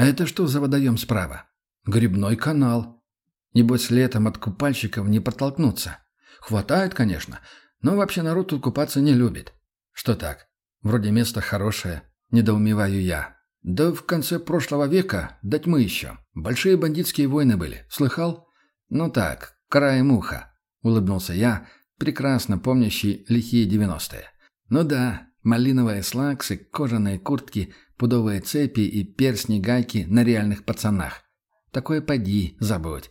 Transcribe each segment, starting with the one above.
А это что за водоем справа? Грибной канал. Небось, летом от купальщиков не протолкнуться. Хватает, конечно, но вообще народ тут купаться не любит. Что так? Вроде место хорошее. Недоумеваю я. Да в конце прошлого века, до тьмы еще. Большие бандитские войны были. Слыхал? Ну так, краем уха. Улыбнулся я, прекрасно помнящий лихие девяностые. Ну да, малиновые слаксы, кожаные куртки, пудовые цепи и перстни-гайки на реальных пацанах. Такое поди, забудь.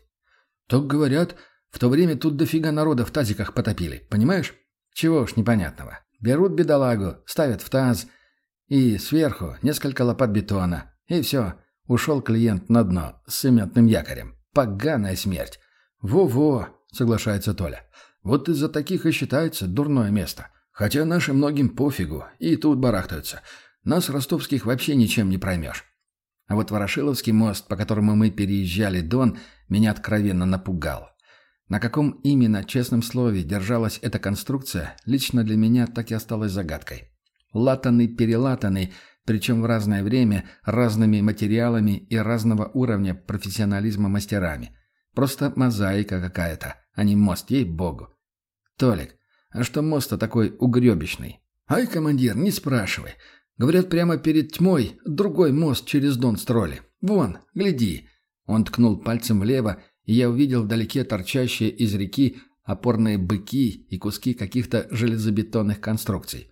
Так говорят, в то время тут дофига народа в тазиках потопили, понимаешь? Чего уж непонятного. Берут бедолагу, ставят в таз – и сверху несколько лопат бетона. И все. Ушел клиент на дно с цементным якорем. Поганая смерть. «Во-во», — соглашается Толя. «Вот из-за таких и считается дурное место. Хотя нашим многим пофигу, и тут барахтаются. Нас, ростовских, вообще ничем не проймешь». А вот Ворошиловский мост, по которому мы переезжали Дон, меня откровенно напугал. На каком именно честном слове держалась эта конструкция, лично для меня так и осталось загадкой. Латанный-перелатанный, причем в разное время, разными материалами и разного уровня профессионализма мастерами. Просто мозаика какая-то, а не мост, ей-богу. Толик, а что мост-то такой угребищный? Ай, командир, не спрашивай. Говорят, прямо перед тьмой другой мост через Дон строили. Вон, гляди. Он ткнул пальцем влево, и я увидел вдалеке торчащие из реки опорные быки и куски каких-то железобетонных конструкций.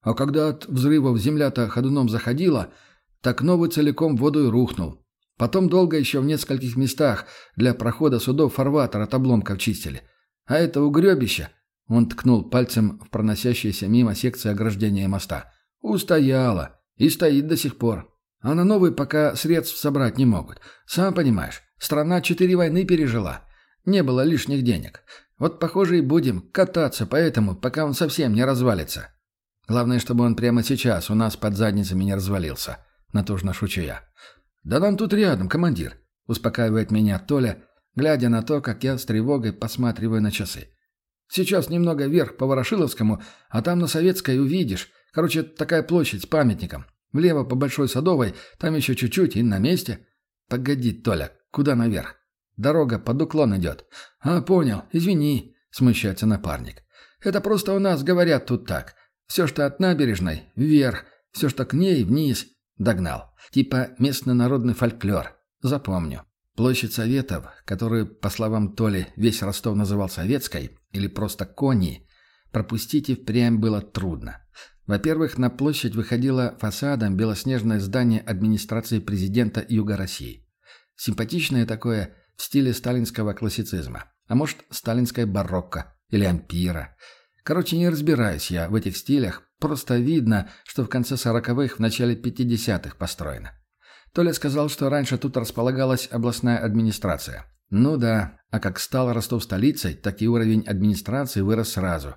А когда от взрывов земля-то ходуном заходила, так новый целиком водой рухнул. Потом долго еще в нескольких местах для прохода судов фарватер от обломков чистили. А это угребище, он ткнул пальцем в проносящиеся мимо секции ограждения моста, устояло и стоит до сих пор. А на новый пока средств собрать не могут. Сам понимаешь, страна четыре войны пережила. Не было лишних денег. Вот, похоже, и будем кататься по этому, пока он совсем не развалится. Главное, чтобы он прямо сейчас у нас под задницами не развалился. Натужно шучу я. «Да нам тут рядом, командир», — успокаивает меня Толя, глядя на то, как я с тревогой посматриваю на часы. «Сейчас немного вверх по Ворошиловскому, а там на Советской увидишь. Короче, такая площадь с памятником. Влево по Большой Садовой, там еще чуть-чуть и на месте». «Погоди, Толя, куда наверх?» «Дорога под уклон идет». «А, понял, извини», — смущается напарник. «Это просто у нас говорят тут так. Все, что от набережной, вверх, все, что к ней, вниз. Догнал. Типа местно-народный фольклор. Запомню. Площадь Советов, которую, по словам Толи, весь Ростов называл Советской, или просто Кони, пропустить и впрямь было трудно. Во-первых, на площадь выходило фасадом белоснежное здание администрации президента Юга России. Симпатичное такое в стиле сталинского классицизма. А может, сталинская барокко или ампира – Короче, не разбираюсь я в этих стилях, просто видно, что в конце сороковых, в начале пятидесятых построено. Толя сказал, что раньше тут располагалась областная администрация. Ну да, а как стал Ростов столицей, так и уровень администрации вырос сразу.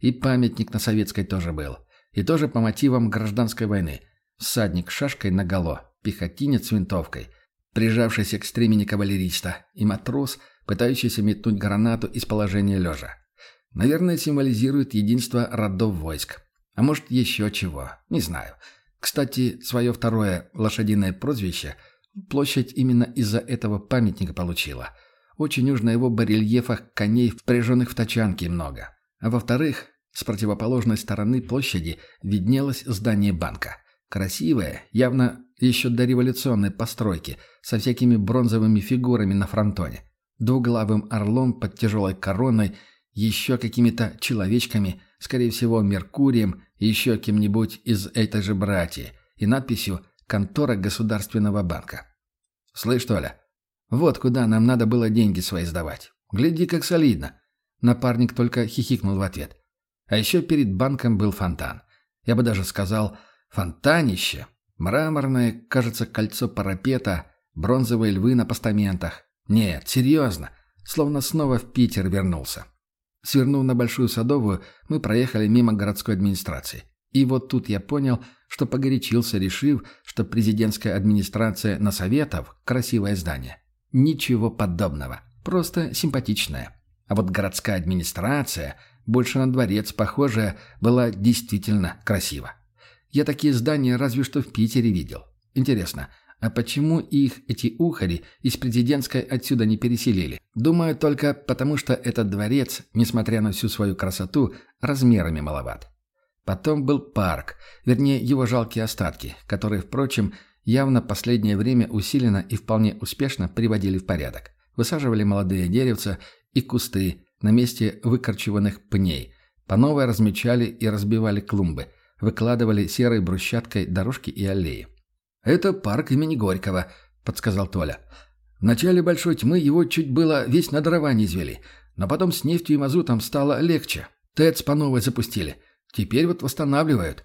И памятник на Советской тоже был. И тоже по мотивам гражданской войны. Всадник с шашкой наголо, пехотинец с винтовкой, прижавшийся к стремени кавалериста, и матрос, пытающийся метнуть гранату из положения лежа. Наверное, символизирует единство родов войск. А может, еще чего. Не знаю. Кстати, свое второе лошадиное прозвище площадь именно из-за этого памятника получила. Очень уж на его барельефах коней, впряженных в тачанки, много. А во-вторых, с противоположной стороны площади виднелось здание банка. Красивое, явно еще дореволюционной постройки, со всякими бронзовыми фигурами на фронтоне. Двуглавым орлом под тяжелой короной – еще какими-то человечками, скорее всего, Меркурием еще кем-нибудь из этой же братьи, и надписью «Контора Государственного банка». «Слышь, Толя, вот куда нам надо было деньги свои сдавать. Гляди, как солидно». Напарник только хихикнул в ответ. А еще перед банком был фонтан. Я бы даже сказал «фонтанище». Мраморное, кажется, кольцо парапета, бронзовые львы на постаментах. Нет, серьезно, словно снова в Питер вернулся. Свернув на Большую Садовую, мы проехали мимо городской администрации. И вот тут я понял, что погорячился, решив, что президентская администрация на Советов – красивое здание. Ничего подобного. Просто симпатичное. А вот городская администрация, больше на дворец похожая, была действительно красива. Я такие здания разве что в Питере видел. Интересно, А почему их, эти ухари, из президентской отсюда не переселили? Думаю, только потому что этот дворец, несмотря на всю свою красоту, размерами маловат. Потом был парк, вернее, его жалкие остатки, которые, впрочем, явно последнее время усиленно и вполне успешно приводили в порядок. Высаживали молодые деревца и кусты на месте выкорчеванных пней, по новой размечали и разбивали клумбы, выкладывали серой брусчаткой дорожки и аллеи. «Это парк имени Горького», — подсказал Толя. «В начале Большой Тьмы его чуть было весь на дрова не извели, но потом с нефтью и мазутом стало легче. ТЭЦ по новой запустили. Теперь вот восстанавливают».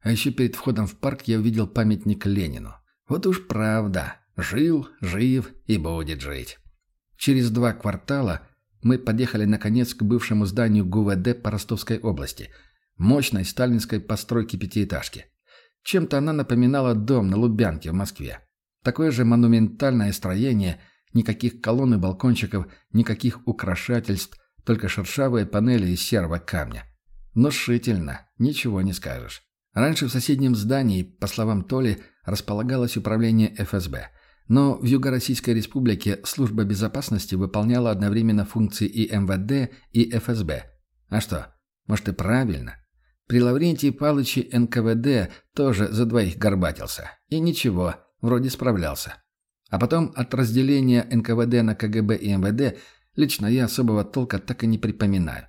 А еще перед входом в парк я увидел памятник Ленину. Вот уж правда. Жил, жив и будет жить. Через два квартала мы подъехали наконец к бывшему зданию ГУВД по Ростовской области. Мощной сталинской постройки пятиэтажки. Чем-то она напоминала дом на Лубянке в Москве. Такое же монументальное строение, никаких колонн и балкончиков, никаких украшательств, только шершавые панели из серого камня. Внушительно, ничего не скажешь. Раньше в соседнем здании, по словам Толи, располагалось управление ФСБ. Но в Юго-Российской Республике служба безопасности выполняла одновременно функции и МВД, и ФСБ. А что, может и правильно – при Лаврентии Палыче НКВД тоже за двоих горбатился. И ничего, вроде справлялся. А потом от разделения НКВД на КГБ и МВД лично я особого толка так и не припоминаю.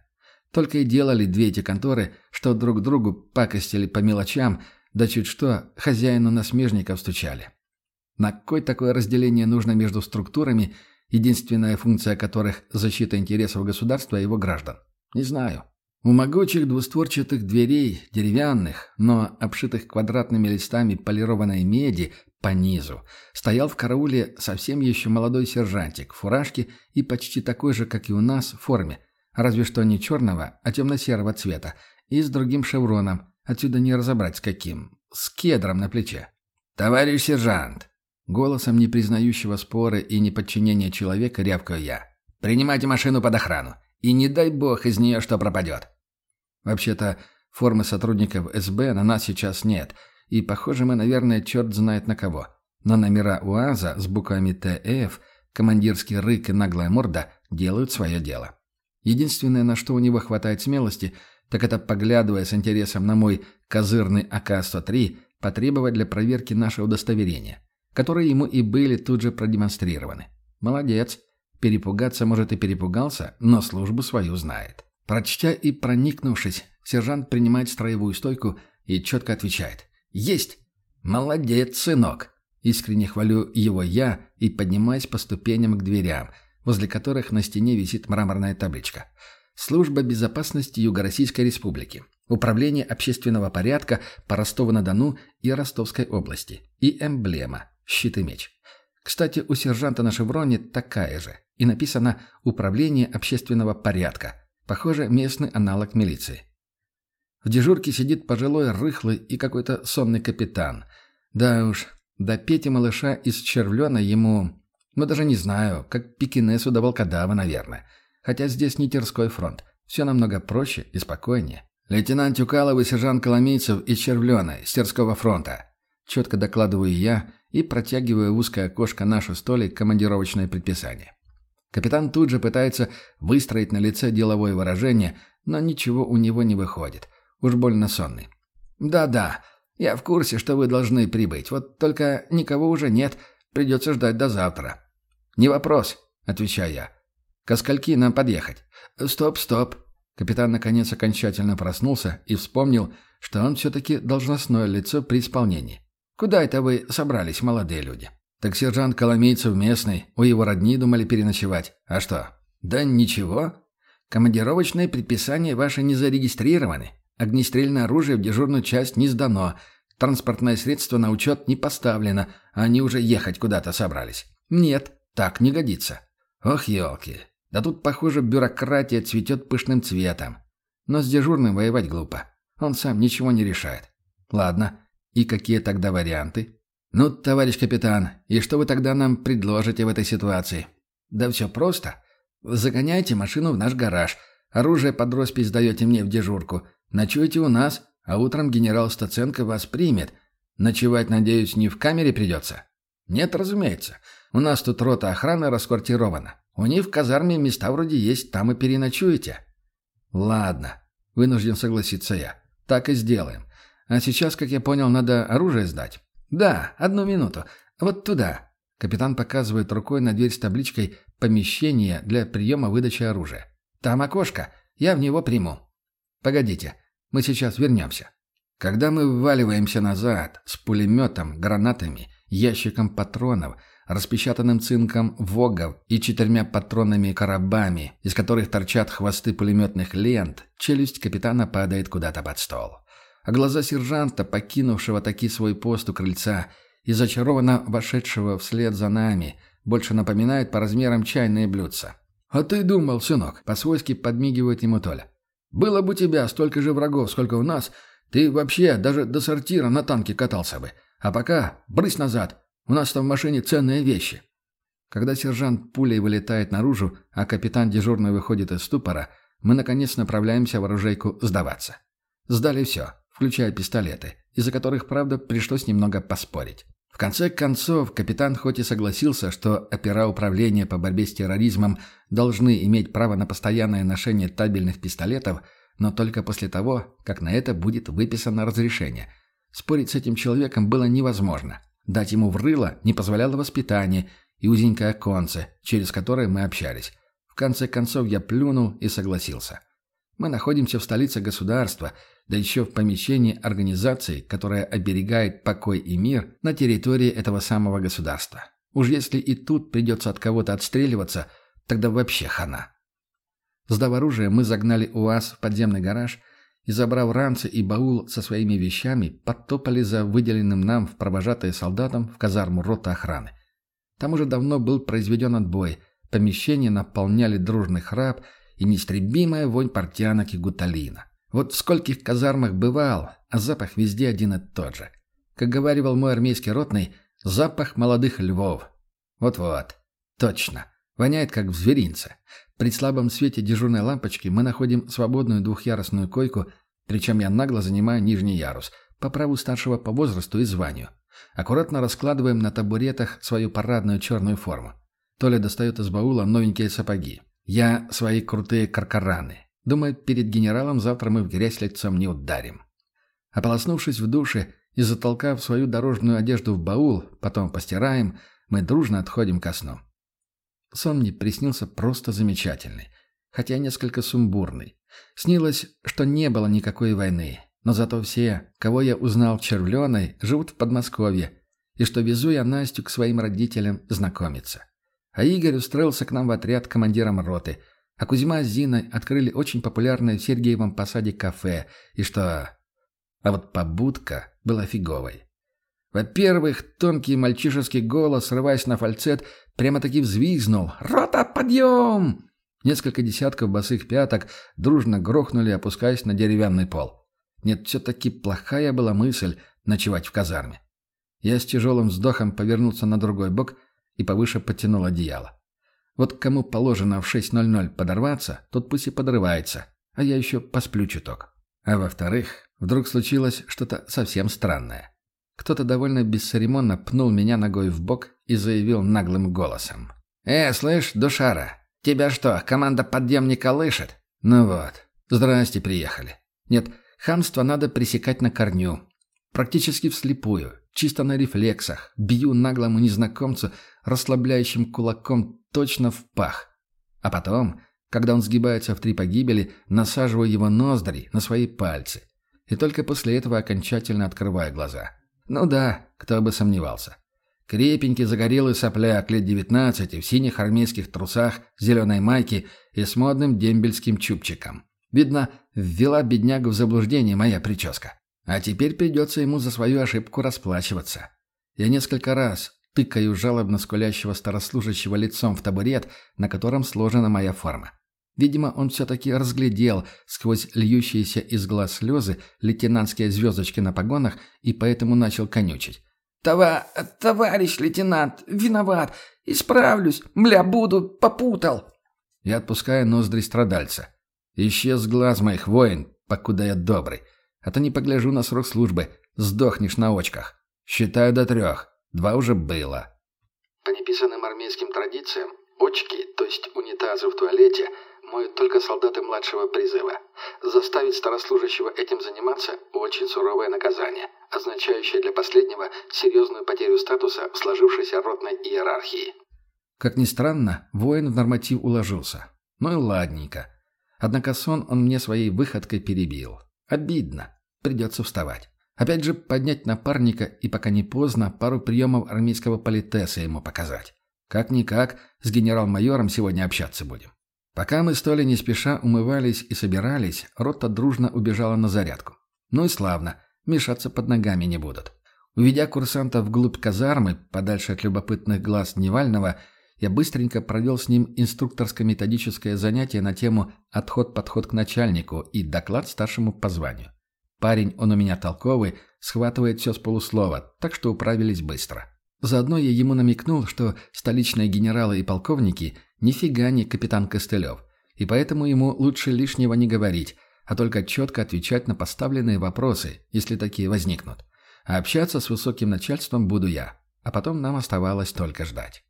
Только и делали две эти конторы, что друг другу пакостили по мелочам, да чуть что хозяину насмежников стучали. На кой такое разделение нужно между структурами, единственная функция которых – защита интересов государства и его граждан? Не знаю. У могучих двустворчатых дверей, деревянных, но обшитых квадратными листами полированной меди по низу, стоял в карауле совсем еще молодой сержантик в фуражке и почти такой же, как и у нас, в форме, разве что не черного, а темно-серого цвета, и с другим шевроном, отсюда не разобрать с каким, с кедром на плече. «Товарищ сержант!» Голосом не признающего споры и неподчинения человека рявкаю я. «Принимайте машину под охрану. И не дай бог из нее что пропадет. Вообще-то, формы сотрудников СБ на нас сейчас нет, и похоже мы, наверное, черт знает на кого. Но номера УАЗа с буквами ТФ, командирский рык и наглая морда делают свое дело. Единственное, на что у него хватает смелости, так это, поглядывая с интересом на мой козырный АК-103, потребовать для проверки наше удостоверение, которые ему и были тут же продемонстрированы. Молодец. Перепугаться, может, и перепугался, но службу свою знает. Прочтя и проникнувшись, сержант принимает строевую стойку и четко отвечает. «Есть! Молодец, сынок!» Искренне хвалю его я и поднимаюсь по ступеням к дверям, возле которых на стене висит мраморная табличка. Служба безопасности Юго-Российской Республики. Управление общественного порядка по Ростову-на-Дону и Ростовской области. И эмблема – щит и меч. Кстати, у сержанта на шевроне такая же и написано «Управление общественного порядка». Похоже, местный аналог милиции. В дежурке сидит пожилой, рыхлый и какой-то сонный капитан. Да уж, до Пети малыша из Червлена ему... Ну, даже не знаю, как пекинесу до волкодава, наверное. Хотя здесь не Терской фронт. Все намного проще и спокойнее. «Лейтенант Тюкалов и сержант Коломейцев из Червлена, с Терского фронта». Четко докладываю я и протягиваю в узкое окошко нашу столик командировочное предписание. Капитан тут же пытается выстроить на лице деловое выражение, но ничего у него не выходит. Уж больно сонный. «Да-да, я в курсе, что вы должны прибыть. Вот только никого уже нет. Придется ждать до завтра». «Не вопрос», — отвечаю я. «Ко скольки нам подъехать?» «Стоп, стоп». Капитан наконец окончательно проснулся и вспомнил, что он все-таки должностное лицо при исполнении. «Куда это вы собрались, молодые люди?» «Так сержант Коломейцев местный, у его родни думали переночевать. А что?» «Да ничего. Командировочные предписания ваши не зарегистрированы. Огнестрельное оружие в дежурную часть не сдано. Транспортное средство на учет не поставлено, а они уже ехать куда-то собрались. Нет, так не годится. Ох, елки. Да тут, похоже, бюрократия цветет пышным цветом. Но с дежурным воевать глупо. Он сам ничего не решает. Ладно, и какие тогда варианты? «Ну, товарищ капитан, и что вы тогда нам предложите в этой ситуации?» «Да все просто. Загоняйте машину в наш гараж. Оружие под роспись даете мне в дежурку. Ночуете у нас, а утром генерал Стаценко вас примет. Ночевать, надеюсь, не в камере придется?» Нет, разумеется. У нас тут рота охраны расквартирована. У них в казарме места вроде есть, там и переночуете. Ладно, вынужден согласиться я. Так и сделаем. А сейчас, как я понял, надо оружие сдать. Да, одну минуту. Вот туда. Капитан показывает рукой на дверь с табличкой «Помещение для приема выдачи оружия». Там окошко. Я в него приму. Погодите, мы сейчас вернемся. Когда мы вваливаемся назад с пулеметом, гранатами, ящиком патронов, распечатанным цинком вогов и четырьмя патронными коробами, из которых торчат хвосты пулеметных лент, челюсть капитана падает куда-то под стол. А глаза сержанта, покинувшего таки свой пост у крыльца и зачарованно вошедшего вслед за нами, больше напоминают по размерам чайные блюдца. «А ты думал, сынок?» — по-свойски подмигивает ему Толя. «Было бы у тебя столько же врагов, сколько у нас, ты вообще даже до сортира на танке катался бы. А пока брысь назад, у нас там в машине ценные вещи». Когда сержант пулей вылетает наружу, а капитан дежурный выходит из ступора, мы, наконец, направляемся в оружейку сдаваться. Сдали все, включая пистолеты, из-за которых, правда, пришлось немного поспорить. В конце концов, капитан хоть и согласился, что опера управления по борьбе с терроризмом должны иметь право на постоянное ношение табельных пистолетов, но только после того, как на это будет выписано разрешение. Спорить с этим человеком было невозможно. Дать ему в рыло не позволяло воспитание и узенькое оконце, через которое мы общались. В конце концов я плюнул и согласился. Мы находимся в столице государства, да еще в помещении организации, которая оберегает покой и мир на территории этого самого государства. Уж если и тут придется от кого-то отстреливаться, тогда вообще хана. Сдав оружие, мы загнали УАЗ в подземный гараж и, забрав ранцы и баул со своими вещами, подтопали за выделенным нам в провожатые солдатам в казарму рота охраны. Там уже давно был произведен отбой, помещение наполняли дружный храп и неистребимая вонь портянок и гуталина. Вот в скольких казармах бывал, а запах везде один и тот же. Как говаривал мой армейский ротный, запах молодых львов. Вот-вот, точно, воняет как в зверинце. При слабом свете дежурной лампочки мы находим свободную двухъярусную койку, причем я нагло занимаю нижний ярус, по праву старшего по возрасту и званию. Аккуратно раскладываем на табуретах свою парадную черную форму. Толя достает из баула новенькие сапоги. Я свои крутые каркараны. Думаю, перед генералом завтра мы в грязь лицом не ударим. Ополоснувшись в душе и затолкав свою дорожную одежду в баул, потом постираем, мы дружно отходим ко сну. Сон мне приснился просто замечательный, хотя несколько сумбурный. Снилось, что не было никакой войны, но зато все, кого я узнал в Червленой, живут в Подмосковье, и что везу я Настю к своим родителям знакомиться. А Игорь устроился к нам в отряд командиром роты, а Кузьма с Зиной открыли очень популярное в Сергеевом посаде кафе, и что... А вот побудка была фиговой. Во-первых, тонкий мальчишеский голос, срываясь на фальцет, прямо-таки взвизгнул. «Рота, подъем!» Несколько десятков босых пяток дружно грохнули, опускаясь на деревянный пол. Нет, все-таки плохая была мысль ночевать в казарме. Я с тяжелым вздохом повернулся на другой бок и повыше подтянул одеяло. Вот кому положено в 6.00 подорваться, тот пусть и подрывается, а я еще посплю чуток. А во-вторых, вдруг случилось что-то совсем странное. Кто-то довольно бесцеремонно пнул меня ногой в бок и заявил наглым голосом. «Э, слышь, душара, тебя что, команда подъемника лышит?» «Ну вот, здрасте, приехали. Нет, хамство надо пресекать на корню. Практически вслепую, чисто на рефлексах, бью наглому незнакомцу расслабляющим кулаком точно в пах. А потом, когда он сгибается в три погибели, насаживаю его ноздри на свои пальцы. И только после этого окончательно открываю глаза. Ну да, кто бы сомневался. Крепенький загорелый сопляк лет девятнадцати в синих армейских трусах, зеленой майке и с модным дембельским чубчиком. Видно, ввела беднягу в заблуждение моя прическа. А теперь придется ему за свою ошибку расплачиваться. Я несколько раз тыкаю жалобно скулящего старослужащего лицом в табурет, на котором сложена моя форма. Видимо, он все-таки разглядел сквозь льющиеся из глаз слезы лейтенантские звездочки на погонах и поэтому начал конючить. «Това... товарищ лейтенант, виноват, исправлюсь, мля, буду, попутал!» Я отпускаю ноздри страдальца. «Исчез глаз моих, воин, покуда я добрый. А то не погляжу на срок службы, сдохнешь на очках. Считаю до трех, два уже было». По неписанным армейским традициям, очки, то есть унитазы в туалете, моют только солдаты младшего призыва. Заставить старослужащего этим заниматься – очень суровое наказание, означающее для последнего серьезную потерю статуса в сложившейся ротной иерархии. Как ни странно, воин в норматив уложился. Ну и ладненько. Однако сон он мне своей выходкой перебил. Обидно. Придется вставать. Опять же, поднять напарника и, пока не поздно, пару приемов армейского политеса ему показать. Как-никак, с генерал-майором сегодня общаться будем. Пока мы с Толей не спеша умывались и собирались, рота дружно убежала на зарядку. Ну и славно, мешаться под ногами не будут. Уведя курсанта вглубь казармы, подальше от любопытных глаз Невального, я быстренько провел с ним инструкторско-методическое занятие на тему «Отход-подход к начальнику» и доклад старшему по званию. Парень, он у меня толковый, схватывает все с полуслова, так что управились быстро. Заодно я ему намекнул, что столичные генералы и полковники нифига не капитан Костылев, и поэтому ему лучше лишнего не говорить, а только четко отвечать на поставленные вопросы, если такие возникнут. А общаться с высоким начальством буду я, а потом нам оставалось только ждать.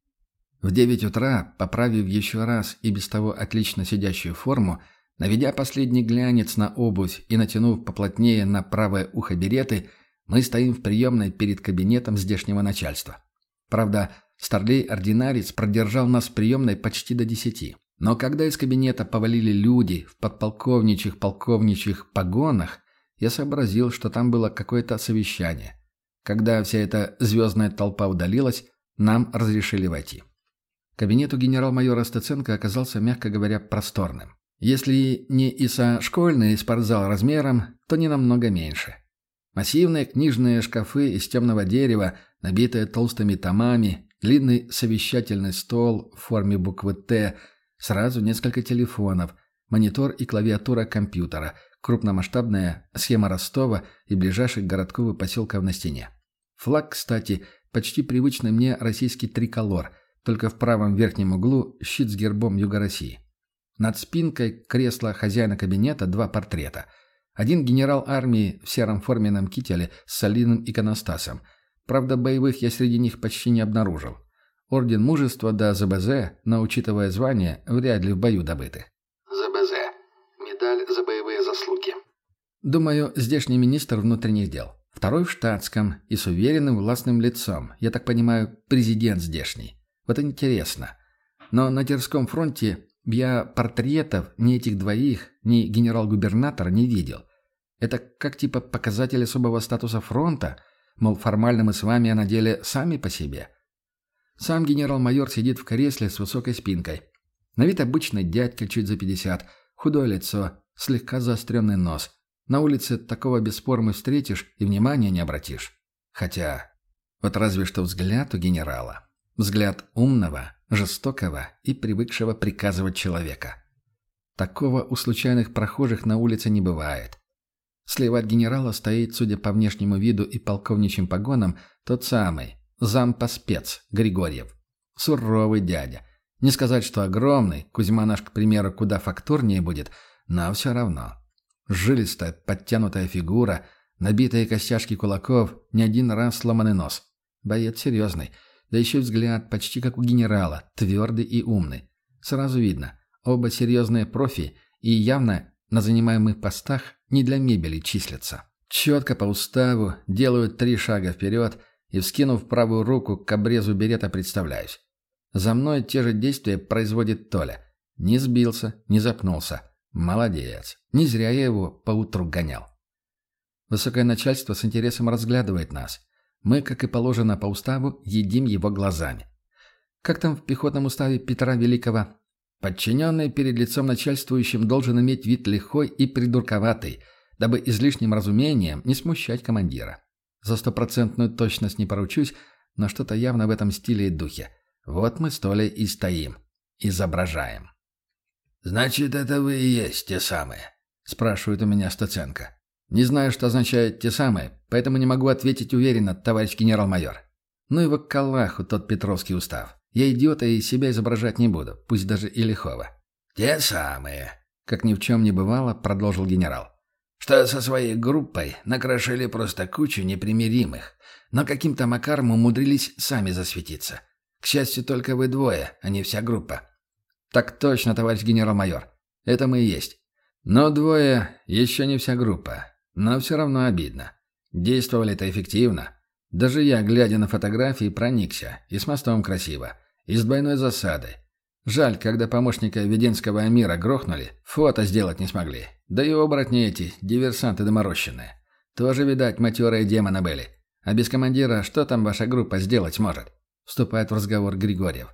В девять утра, поправив еще раз и без того отлично сидящую форму, Наведя последний глянец на обувь и натянув поплотнее на правое ухо береты, мы стоим в приемной перед кабинетом здешнего начальства. Правда, Старлей-ординарец продержал нас в приемной почти до десяти. Но когда из кабинета повалили люди в подполковничьих полковничьих погонах, я сообразил, что там было какое-то совещание. Когда вся эта звездная толпа удалилась, нам разрешили войти. Кабинет у генерал-майора Стеценко оказался, мягко говоря, просторным. Если не и со школьный спортзал размером, то не намного меньше. Массивные книжные шкафы из темного дерева, набитые толстыми томами, длинный совещательный стол в форме буквы «Т», сразу несколько телефонов, монитор и клавиатура компьютера, крупномасштабная схема Ростова и ближайших городков и поселков на стене. Флаг, кстати, почти привычный мне российский триколор, только в правом верхнем углу щит с гербом Юга России. Над спинкой кресла хозяина кабинета два портрета. Один генерал армии в сером форменном кителе с солидным иконостасом. Правда, боевых я среди них почти не обнаружил. Орден мужества да ЗБЗ, но, учитывая звание, вряд ли в бою добыты. ЗБЗ. Медаль за боевые заслуги. Думаю, здешний министр внутренних дел. Второй в штатском и с уверенным властным лицом. Я так понимаю, президент здешний. Вот интересно. Но на Терском фронте я портретов ни этих двоих, ни генерал-губернатора не видел. Это как типа показатель особого статуса фронта, мол, формально мы с вами, а на деле сами по себе. Сам генерал-майор сидит в кресле с высокой спинкой. На вид обычный дядька чуть за 50, худое лицо, слегка заостренный нос. На улице такого без формы встретишь и внимания не обратишь. Хотя, вот разве что взгляд у генерала. Взгляд умного, жестокого и привыкшего приказывать человека. Такого у случайных прохожих на улице не бывает. Слева от генерала стоит, судя по внешнему виду и полковничьим погонам, тот самый, зампоспец Григорьев. Суровый дядя. Не сказать, что огромный, Кузьма наш, к примеру, куда фактурнее будет, но все равно. Жилистая, подтянутая фигура, набитые костяшки кулаков, не один раз сломанный нос. Боец серьезный – да еще взгляд почти как у генерала, твердый и умный. Сразу видно, оба серьезные профи и явно на занимаемых постах не для мебели числятся. Четко по уставу делают три шага вперед и, вскинув правую руку к обрезу берета, представляюсь. За мной те же действия производит Толя. Не сбился, не запнулся. Молодец. Не зря я его поутру гонял. Высокое начальство с интересом разглядывает нас. Мы, как и положено по уставу, едим его глазами. Как там в пехотном уставе Петра Великого? Подчиненный перед лицом начальствующим должен иметь вид лихой и придурковатый, дабы излишним разумением не смущать командира. За стопроцентную точность не поручусь, но что-то явно в этом стиле и духе. Вот мы с Толей и стоим. Изображаем. «Значит, это вы и есть те самые?» – спрашивает у меня Стаценко. Не знаю, что означают те самые, поэтому не могу ответить уверенно, товарищ генерал-майор. Ну и в Калаху тот Петровский устав. Я идиота и себя изображать не буду, пусть даже и лихого. «Те самые», — как ни в чем не бывало, продолжил генерал. «Что со своей группой накрошили просто кучу непримиримых, но каким-то макаром умудрились сами засветиться. К счастью, только вы двое, а не вся группа». «Так точно, товарищ генерал-майор. Это мы и есть. Но двое — еще не вся группа. Но все равно обидно. Действовали-то эффективно. Даже я, глядя на фотографии, проникся. И с мостом красиво. И с двойной засадой. Жаль, когда помощника Веденского Амира грохнули, фото сделать не смогли. Да и оборотни эти, диверсанты доморощенные. Тоже, видать, матерые демоны были. А без командира что там ваша группа сделать сможет? Вступает в разговор Григорьев.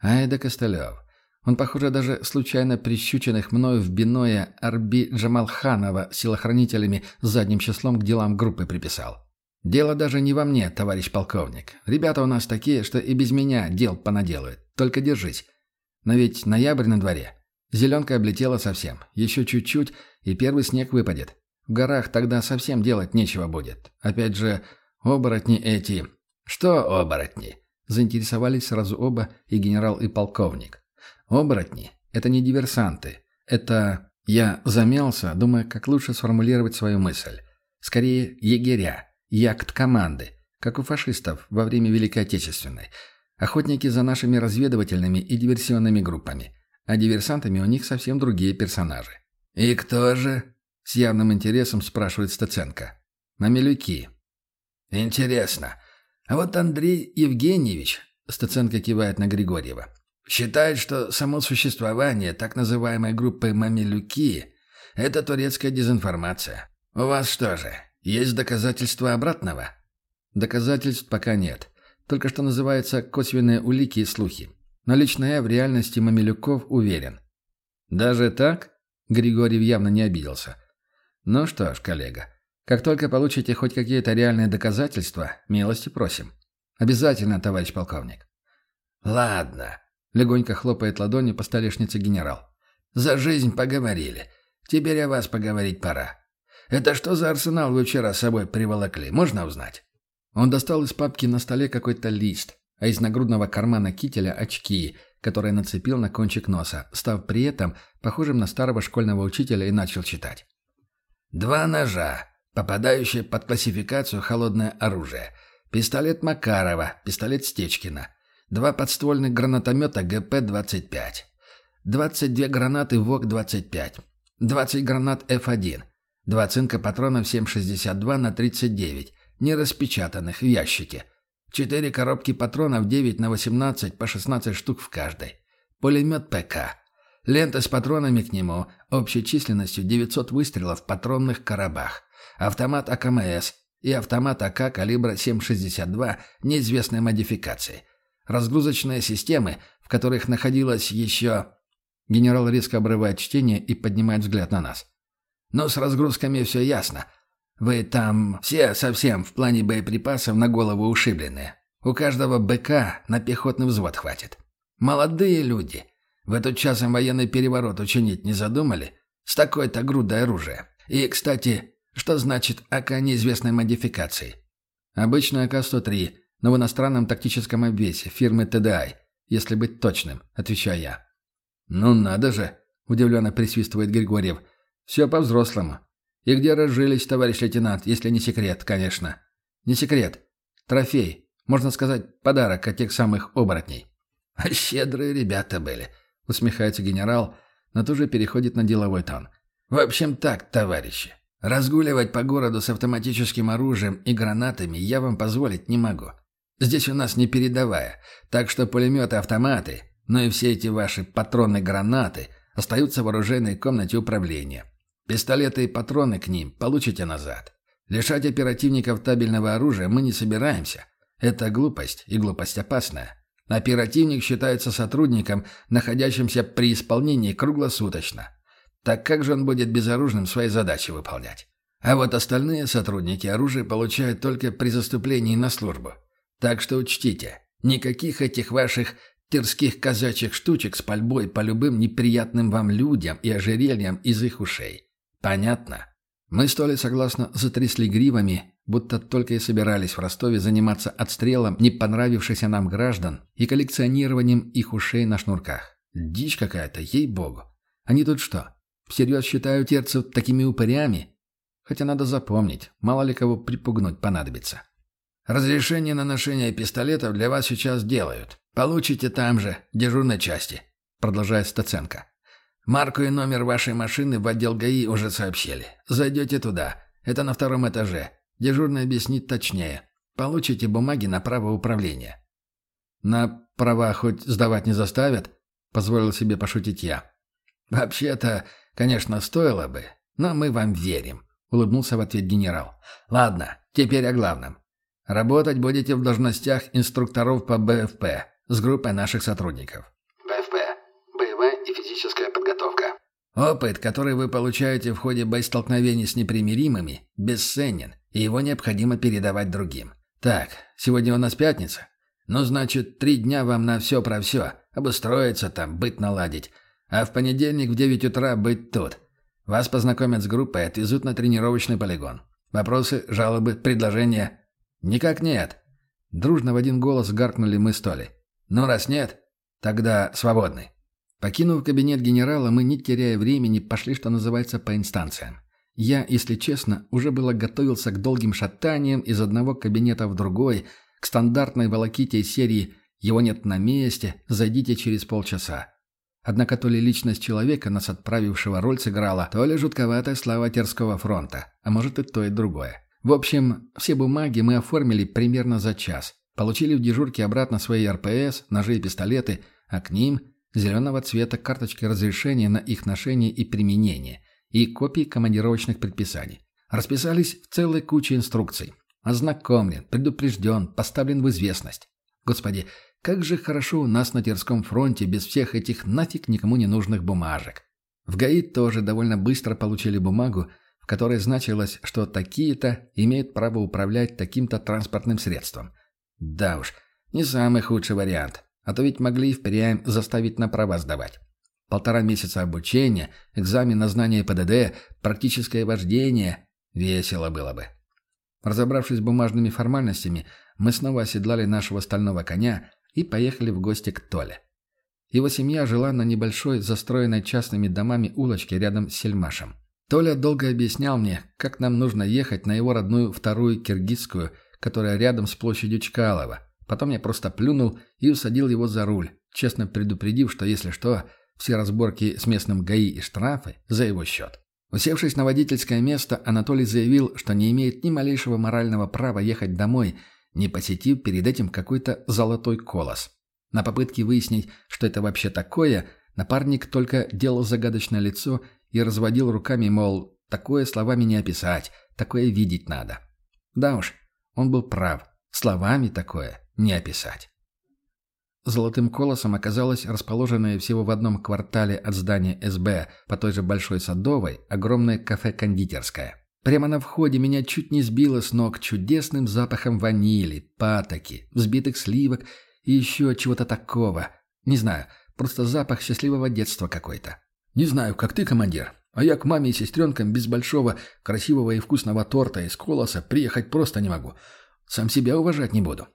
Ай да Костылев. Он, похоже, даже случайно прищученных мною в биное Арби Джамалханова силохранителями задним числом к делам группы приписал. Дело даже не во мне, товарищ полковник. Ребята у нас такие, что и без меня дел понаделают. Только держись. Но ведь ноябрь на дворе. Зеленка облетела совсем. Еще чуть-чуть, и первый снег выпадет. В горах тогда совсем делать нечего будет. Опять же, оборотни эти... Что оборотни? Заинтересовались сразу оба, и генерал, и полковник. Оборотни — это не диверсанты. Это... Я замялся, думая, как лучше сформулировать свою мысль. Скорее, егеря, якт-команды, как у фашистов во время Великой Отечественной. Охотники за нашими разведывательными и диверсионными группами. А диверсантами у них совсем другие персонажи. «И кто же?» — с явным интересом спрашивает Стаценко. «Мамилюки». «Интересно. А вот Андрей Евгеньевич...» — Стаценко кивает на Григорьева. «Считает, что само существование так называемой группы «мамилюки» — это турецкая дезинформация. У вас что же, есть доказательства обратного?» «Доказательств пока нет. Только что называется косвенные улики и слухи. Но лично я в реальности Мамилюков уверен. Даже так? Григорьев явно не обиделся. Ну что ж, коллега, как только получите хоть какие-то реальные доказательства, милости просим. Обязательно, товарищ полковник. Ладно, легонько хлопает ладонью по столешнице генерал. За жизнь поговорили. Теперь о вас поговорить пора. Это что за арсенал вы вчера с собой приволокли? Можно узнать? Он достал из папки на столе какой-то лист, а из нагрудного кармана кителя очки, которые нацепил на кончик носа, став при этом похожим на старого школьного учителя и начал читать. «Два ножа, попадающие под классификацию холодное оружие. Пистолет Макарова, пистолет Стечкина. Два подствольных гранатомета ГП-25. 22 гранаты ВОК-25. 20 гранат F1. Два цинка патронов 7,62 на 39 не распечатанных, в ящике. Четыре коробки патронов 9 на 18 по 16 штук в каждой. Пулемет ПК. Лента с патронами к нему, общей численностью 900 выстрелов в патронных коробах. Автомат АКМС и автомат АК калибра 7,62 неизвестной модификации. Разгрузочные системы, в которых находилось еще... Генерал резко обрывает чтение и поднимает взгляд на нас. Но с разгрузками все ясно. Вы там все совсем в плане боеприпасов на голову ушиблены. У каждого БК на пехотный взвод хватит. Молодые люди. В этот часом военный переворот учинить не задумали? С такой-то грудой оружия. И, кстати, что значит АК неизвестной модификации? Обычно АК-103, но в иностранном тактическом обвесе фирмы ТДАЙ, если быть точным, отвечаю я. «Ну надо же!» – удивленно присвистывает Григорьев. «Все по-взрослому. И где разжились, товарищ лейтенант, если не секрет, конечно. Не секрет. Трофей. Можно сказать, подарок от тех самых оборотней. А щедрые ребята были, усмехается генерал, но тоже переходит на деловой тон. В общем так, товарищи. Разгуливать по городу с автоматическим оружием и гранатами я вам позволить не могу. Здесь у нас не передовая, так что пулеметы, автоматы, но и все эти ваши патроны, гранаты остаются в оружейной комнате управления. Пистолеты и патроны к ним получите назад. Лишать оперативников табельного оружия мы не собираемся. Это глупость, и глупость опасная. Оперативник считается сотрудником, находящимся при исполнении круглосуточно. Так как же он будет безоружным свои задачи выполнять? А вот остальные сотрудники оружие получают только при заступлении на службу. Так что учтите, никаких этих ваших тырских казачьих штучек с пальбой по любым неприятным вам людям и ожерельям из их ушей. «Понятно». Мы столи согласно затрясли гривами, будто только и собирались в Ростове заниматься отстрелом не понравившихся нам граждан и коллекционированием их ушей на шнурках. Дичь какая-то, ей-богу. Они тут что, всерьез считают терцев такими упырями? Хотя надо запомнить, мало ли кого припугнуть понадобится. Разрешение на ношение пистолетов для вас сейчас делают. Получите там же, дежурной части», — продолжает Стаценко. «Марку и номер вашей машины в отдел ГАИ уже сообщили. Зайдете туда. Это на втором этаже. Дежурный объяснит точнее. Получите бумаги на право управления». «На права хоть сдавать не заставят?» — позволил себе пошутить я. «Вообще-то, конечно, стоило бы, но мы вам верим», — улыбнулся в ответ генерал. «Ладно, теперь о главном. Работать будете в должностях инструкторов по БФП с группой наших сотрудников. Опыт, который вы получаете в ходе боестолкновений с непримиримыми, бесценен, и его необходимо передавать другим. Так, сегодня у нас пятница. Ну, значит, три дня вам на все про все. Обустроиться там, быт наладить. А в понедельник в девять утра быть тут. Вас познакомят с группой и отвезут на тренировочный полигон. Вопросы, жалобы, предложения? «Никак нет». Дружно в один голос гаркнули мы с Толей. «Ну, раз нет, тогда свободны». Покинув кабинет генерала, мы, не теряя времени, пошли, что называется, по инстанциям. Я, если честно, уже было готовился к долгим шатаниям из одного кабинета в другой, к стандартной волоките серии «Его нет на месте, зайдите через полчаса». Однако то ли личность человека, нас отправившего роль сыграла, то ли жутковатая слава Терского фронта, а может и то, и другое. В общем, все бумаги мы оформили примерно за час. Получили в дежурке обратно свои РПС, ножи и пистолеты, а к ним зеленого цвета карточки разрешения на их ношение и применение и копии командировочных предписаний. Расписались в целой куче инструкций. Ознакомлен, предупрежден, поставлен в известность. Господи, как же хорошо у нас на Терском фронте без всех этих нафиг никому не нужных бумажек. В ГАИ тоже довольно быстро получили бумагу, которой значилось, что такие-то имеют право управлять таким-то транспортным средством. Да уж, не самый худший вариант, а то ведь могли и впрямь заставить на права сдавать. Полтора месяца обучения, экзамен на знание ПДД, практическое вождение – весело было бы. Разобравшись с бумажными формальностями, мы снова оседлали нашего стального коня и поехали в гости к Толе. Его семья жила на небольшой, застроенной частными домами улочке рядом с Сельмашем. Толя долго объяснял мне, как нам нужно ехать на его родную вторую киргизскую, которая рядом с площадью Чкалова. Потом я просто плюнул и усадил его за руль, честно предупредив, что если что, все разборки с местным ГАИ и штрафы за его счет. Усевшись на водительское место, Анатолий заявил, что не имеет ни малейшего морального права ехать домой, не посетив перед этим какой-то золотой колос. На попытке выяснить, что это вообще такое, напарник только делал загадочное лицо и разводил руками, мол, такое словами не описать, такое видеть надо. Да уж, он был прав, словами такое не описать. Золотым колосом оказалось расположенное всего в одном квартале от здания СБ по той же Большой Садовой огромное кафе-кондитерское. Прямо на входе меня чуть не сбило с ног чудесным запахом ванили, патоки, взбитых сливок и еще чего-то такого. Не знаю, просто запах счастливого детства какой-то. Не знаю, как ты, командир, а я к маме и сестренкам без большого, красивого и вкусного торта из колоса приехать просто не могу. Сам себя уважать не буду.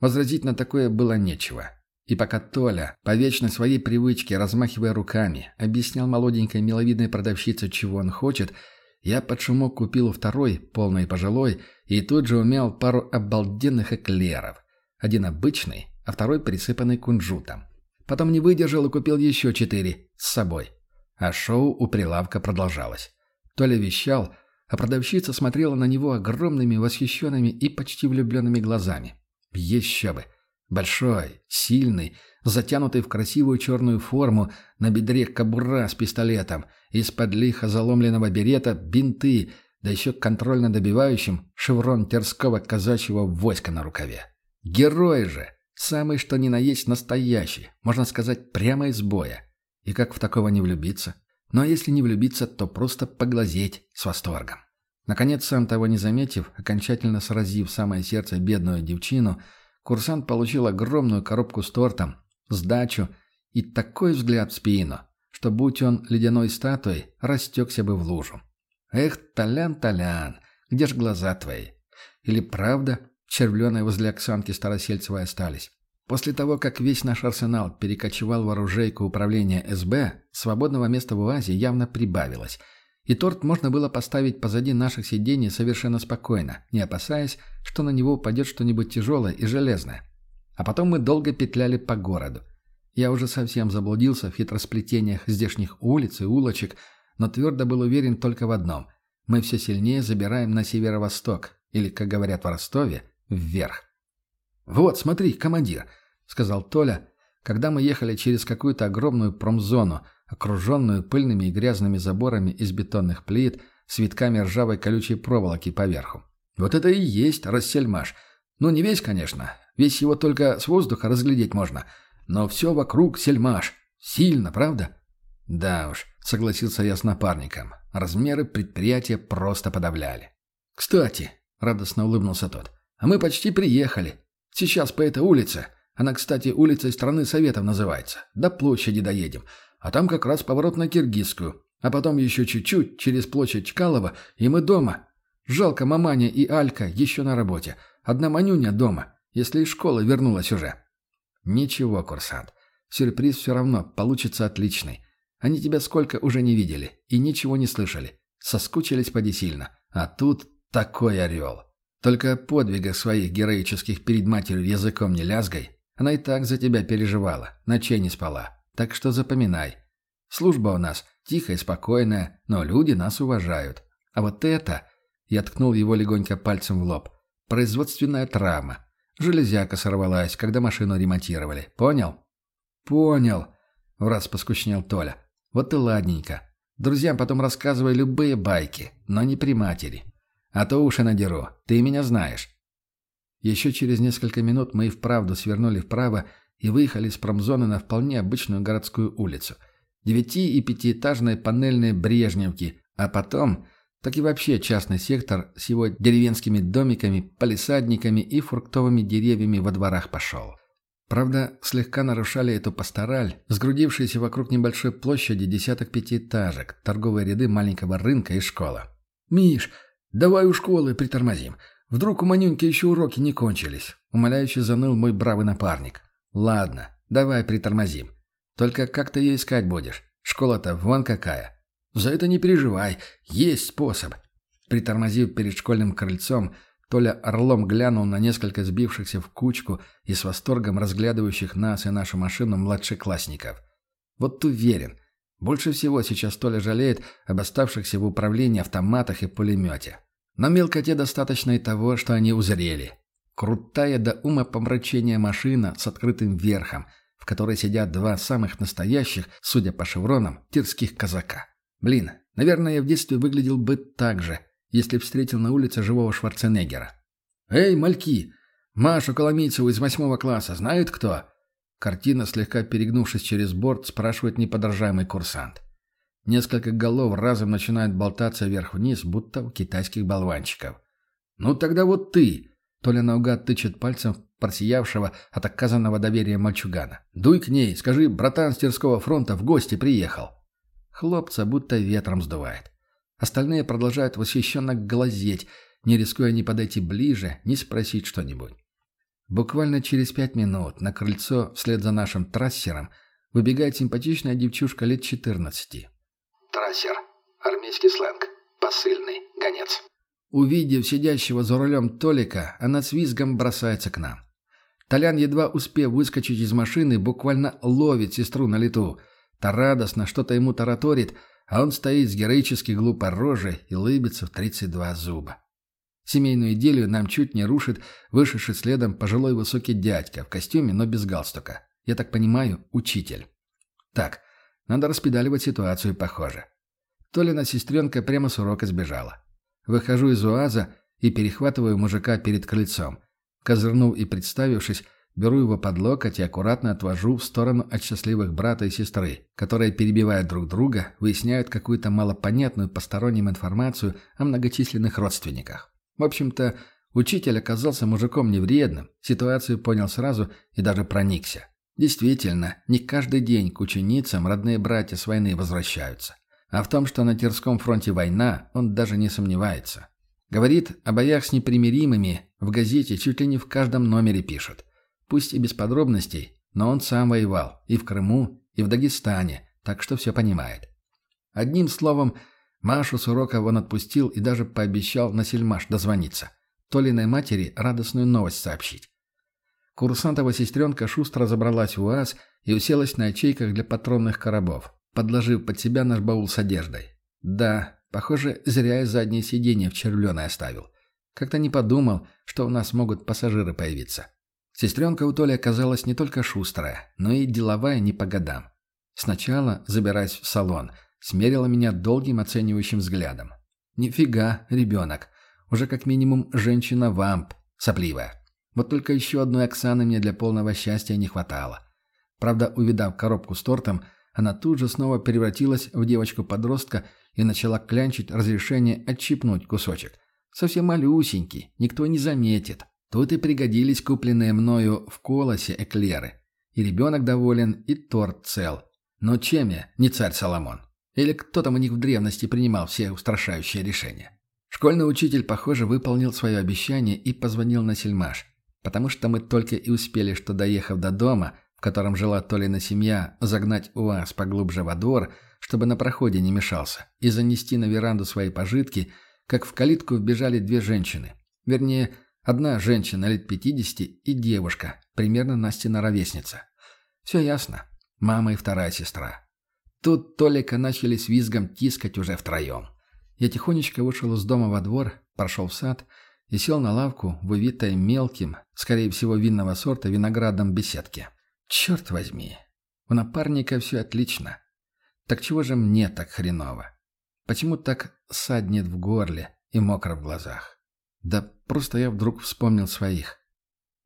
Возразить на такое было нечего. И пока Толя, по вечной своей привычке, размахивая руками, объяснял молоденькой миловидной продавщице, чего он хочет, я под шумок купил второй, полный пожилой, и тут же умял пару обалденных эклеров. Один обычный, а второй присыпанный кунжутом. Потом не выдержал и купил еще четыре с собой. А шоу у прилавка продолжалось. Толя вещал, а продавщица смотрела на него огромными, восхищенными и почти влюбленными глазами. Еще бы! Большой, сильный, затянутый в красивую черную форму, на бедре кобура с пистолетом, из-под лиха заломленного берета бинты, да еще контрольно добивающим шеврон Терского казачьего войска на рукаве. Герой же! Самый что ни на есть настоящий, можно сказать, прямо из боя. И как в такого не влюбиться? А если не влюбиться, то просто поглазеть с восторгом. Наконец, сам того не заметив, окончательно сразив самое сердце бедную девчину, курсант получил огромную коробку с тортом, сдачу и такой взгляд в спину, что, будь он ледяной статуей, растекся бы в лужу. Эх, Толян, Толян, где ж глаза твои? Или правда, червленые возле Оксанки Старосельцевой остались? После того, как весь наш арсенал перекочевал в оружейку управления СБ, свободного места в УАЗе явно прибавилось. И торт можно было поставить позади наших сидений совершенно спокойно, не опасаясь, что на него упадет что-нибудь тяжелое и железное. А потом мы долго петляли по городу. Я уже совсем заблудился в хитросплетениях здешних улиц и улочек, но твердо был уверен только в одном. Мы все сильнее забираем на северо-восток, или, как говорят в Ростове, вверх. «Вот, смотри, командир», — сказал Толя, когда мы ехали через какую-то огромную промзону, окруженную пыльными и грязными заборами из бетонных плит с витками ржавой колючей проволоки поверху. Вот это и есть Рассельмаш. Ну, не весь, конечно. Весь его только с воздуха разглядеть можно. Но все вокруг сельмаш. Сильно, правда? Да уж, согласился я с напарником. Размеры предприятия просто подавляли. Кстати, радостно улыбнулся тот, а мы почти приехали. Сейчас по этой улице. Она, кстати, улицей страны Советов называется. До площади доедем. А там как раз поворот на Киргизскую. А потом еще чуть-чуть, через площадь Чкалова, и мы дома. Жалко, маманя и Алька еще на работе. Одна Манюня дома, если из школы вернулась уже. Ничего, курсант. Сюрприз все равно получится отличный. Они тебя сколько уже не видели и ничего не слышали. Соскучились поди сильно. А тут такой орел. Только о подвигах своих героических перед матерью языком не лязгай. Она и так за тебя переживала, ночей не спала. Так что запоминай. Служба у нас тихая спокойная, но люди нас уважают. А вот это... Я ткнул его легонько пальцем в лоб. Производственная травма. Железяка сорвалась, когда машину ремонтировали. Понял? Понял. В раз поскучнел Толя. Вот и ладненько. Друзьям потом рассказывай любые байки, но не при матери. А то уши надеру. Ты меня знаешь. Еще через несколько минут мы и вправду свернули вправо и выехали с промзоны на вполне обычную городскую улицу. Девяти- и пятиэтажные панельные брежневки, а потом, так и вообще частный сектор с его деревенскими домиками, палисадниками и фруктовыми деревьями во дворах пошел. Правда, слегка нарушали эту пастораль, сгрудившиеся вокруг небольшой площади десяток пятиэтажек, торговые ряды маленького рынка и школа. «Миш, давай у школы притормозим. Вдруг у Манюньки еще уроки не кончились?» — умоляюще заныл мой бравый напарник. «Ладно, давай притормозим. Только как ты ее искать будешь? Школа-то вон какая. За это не переживай, есть способ». Притормозив перед школьным крыльцом, Толя орлом глянул на несколько сбившихся в кучку и с восторгом разглядывающих нас и нашу машину младшеклассников. Вот уверен, больше всего сейчас Толя жалеет об оставшихся в управлении автоматах и пулемете. Но мелкоте достаточно и того, что они узрели. Крутая до ума помрачения машина с открытым верхом, в которой сидят два самых настоящих, судя по шевронам, тирских казака. Блин, наверное, я в детстве выглядел бы так же, если встретил на улице живого Шварценеггера. «Эй, мальки! Машу Коломийцеву из восьмого класса знают кто?» Картина, слегка перегнувшись через борт, спрашивает неподражаемый курсант. Несколько голов разом начинают болтаться вверх-вниз, будто у китайских болванчиков. «Ну тогда вот ты!» Толя наугад тычет пальцем в просиявшего от оказанного доверия мальчугана. «Дуй к ней, скажи, братан с Тверского фронта в гости приехал». Хлопца будто ветром сдувает. Остальные продолжают восхищенно глазеть, не рискуя ни подойти ближе, ни спросить что-нибудь. Буквально через пять минут на крыльцо вслед за нашим трассером выбегает симпатичная девчушка лет 14. Трассер. Армейский сленг. Посыльный. Гонец. Увидев сидящего за рулем Толика, она с визгом бросается к нам. Толян, едва успев выскочить из машины, буквально ловит сестру на лету. Та радостно что-то ему тараторит, а он стоит с героически глупой рожей и лыбится в 32 зуба. Семейную идиллию нам чуть не рушит вышедший следом пожилой высокий дядька в костюме, но без галстука. Я так понимаю, учитель. Так, надо распедаливать ситуацию, похоже. Толина сестренка прямо с урока сбежала. Выхожу из УАЗа и перехватываю мужика перед крыльцом. Козырнув и представившись, беру его под локоть и аккуратно отвожу в сторону от счастливых брата и сестры, которые, перебивая друг друга, выясняют какую-то малопонятную посторонним информацию о многочисленных родственниках. В общем-то, учитель оказался мужиком невредным, ситуацию понял сразу и даже проникся. Действительно, не каждый день к ученицам родные братья с войны возвращаются. А в том, что на Терском фронте война, он даже не сомневается. Говорит, о боях с непримиримыми в газете чуть ли не в каждом номере пишут. Пусть и без подробностей, но он сам воевал и в Крыму, и в Дагестане, так что все понимает. Одним словом, Машу с урока он отпустил и даже пообещал на сельмаш дозвониться. Толиной матери радостную новость сообщить. Курсантова сестренка шустро забралась в УАЗ и уселась на ячейках для патронных коробов, подложив под себя наш баул с одеждой. Да, похоже, зря я заднее сиденье в червленой оставил. Как-то не подумал, что у нас могут пассажиры появиться. Сестренка у Толи оказалась не только шустрая, но и деловая не по годам. Сначала, забираясь в салон, смерила меня долгим оценивающим взглядом. Нифига, ребенок. Уже как минимум женщина-вамп, сопливая. Вот только еще одной Оксаны мне для полного счастья не хватало. Правда, увидав коробку с тортом, она тут же снова превратилась в девочку-подростка и начала клянчить разрешение отщипнуть кусочек. Совсем малюсенький, никто не заметит. Тут и пригодились купленные мною в колосе эклеры. И ребенок доволен, и торт цел. Но чем я, не царь Соломон? Или кто там у них в древности принимал все устрашающие решения? Школьный учитель, похоже, выполнил свое обещание и позвонил на сельмаш. Потому что мы только и успели, что доехав до дома, котором жила Толина семья, загнать УАЗ поглубже во двор, чтобы на проходе не мешался, и занести на веранду свои пожитки, как в калитку вбежали две женщины. Вернее, одна женщина лет 50 и девушка, примерно Настина ровесница. Все ясно. Мама и вторая сестра. Тут Толика начали с визгом тискать уже втроем. Я тихонечко вышел из дома во двор, прошел в сад – и сел на лавку в увитой мелким, скорее всего винного сорта, виноградом беседке. Черт возьми, у напарника все отлично. Так чего же мне так хреново? Почему так саднет в горле и мокро в глазах? Да просто я вдруг вспомнил своих,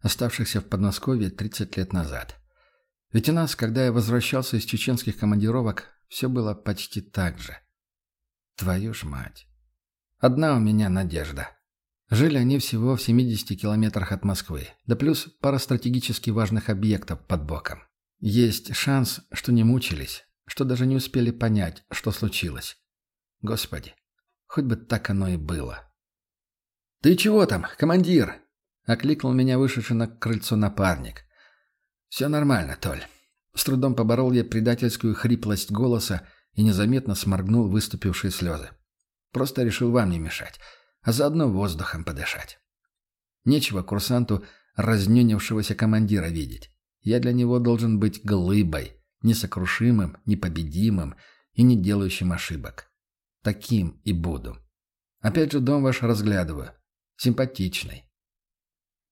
оставшихся в Подмосковье 30 лет назад. Ведь у нас, когда я возвращался из чеченских командировок, все было почти так же. Твою ж мать. Одна у меня надежда. Жили они всего в 70 километрах от Москвы, да плюс пара стратегически важных объектов под боком. Есть шанс, что не мучились, что даже не успели понять, что случилось. Господи, хоть бы так оно и было. «Ты чего там, командир?» — окликнул меня вышедший на крыльцо напарник. «Все нормально, Толь». С трудом поборол я предательскую хриплость голоса и незаметно сморгнул выступившие слезы. Просто решил вам не мешать а заодно воздухом подышать. Нечего курсанту разнюнившегося командира видеть. Я для него должен быть глыбой, несокрушимым, непобедимым и не делающим ошибок. Таким и буду. Опять же дом ваш разглядываю. Симпатичный.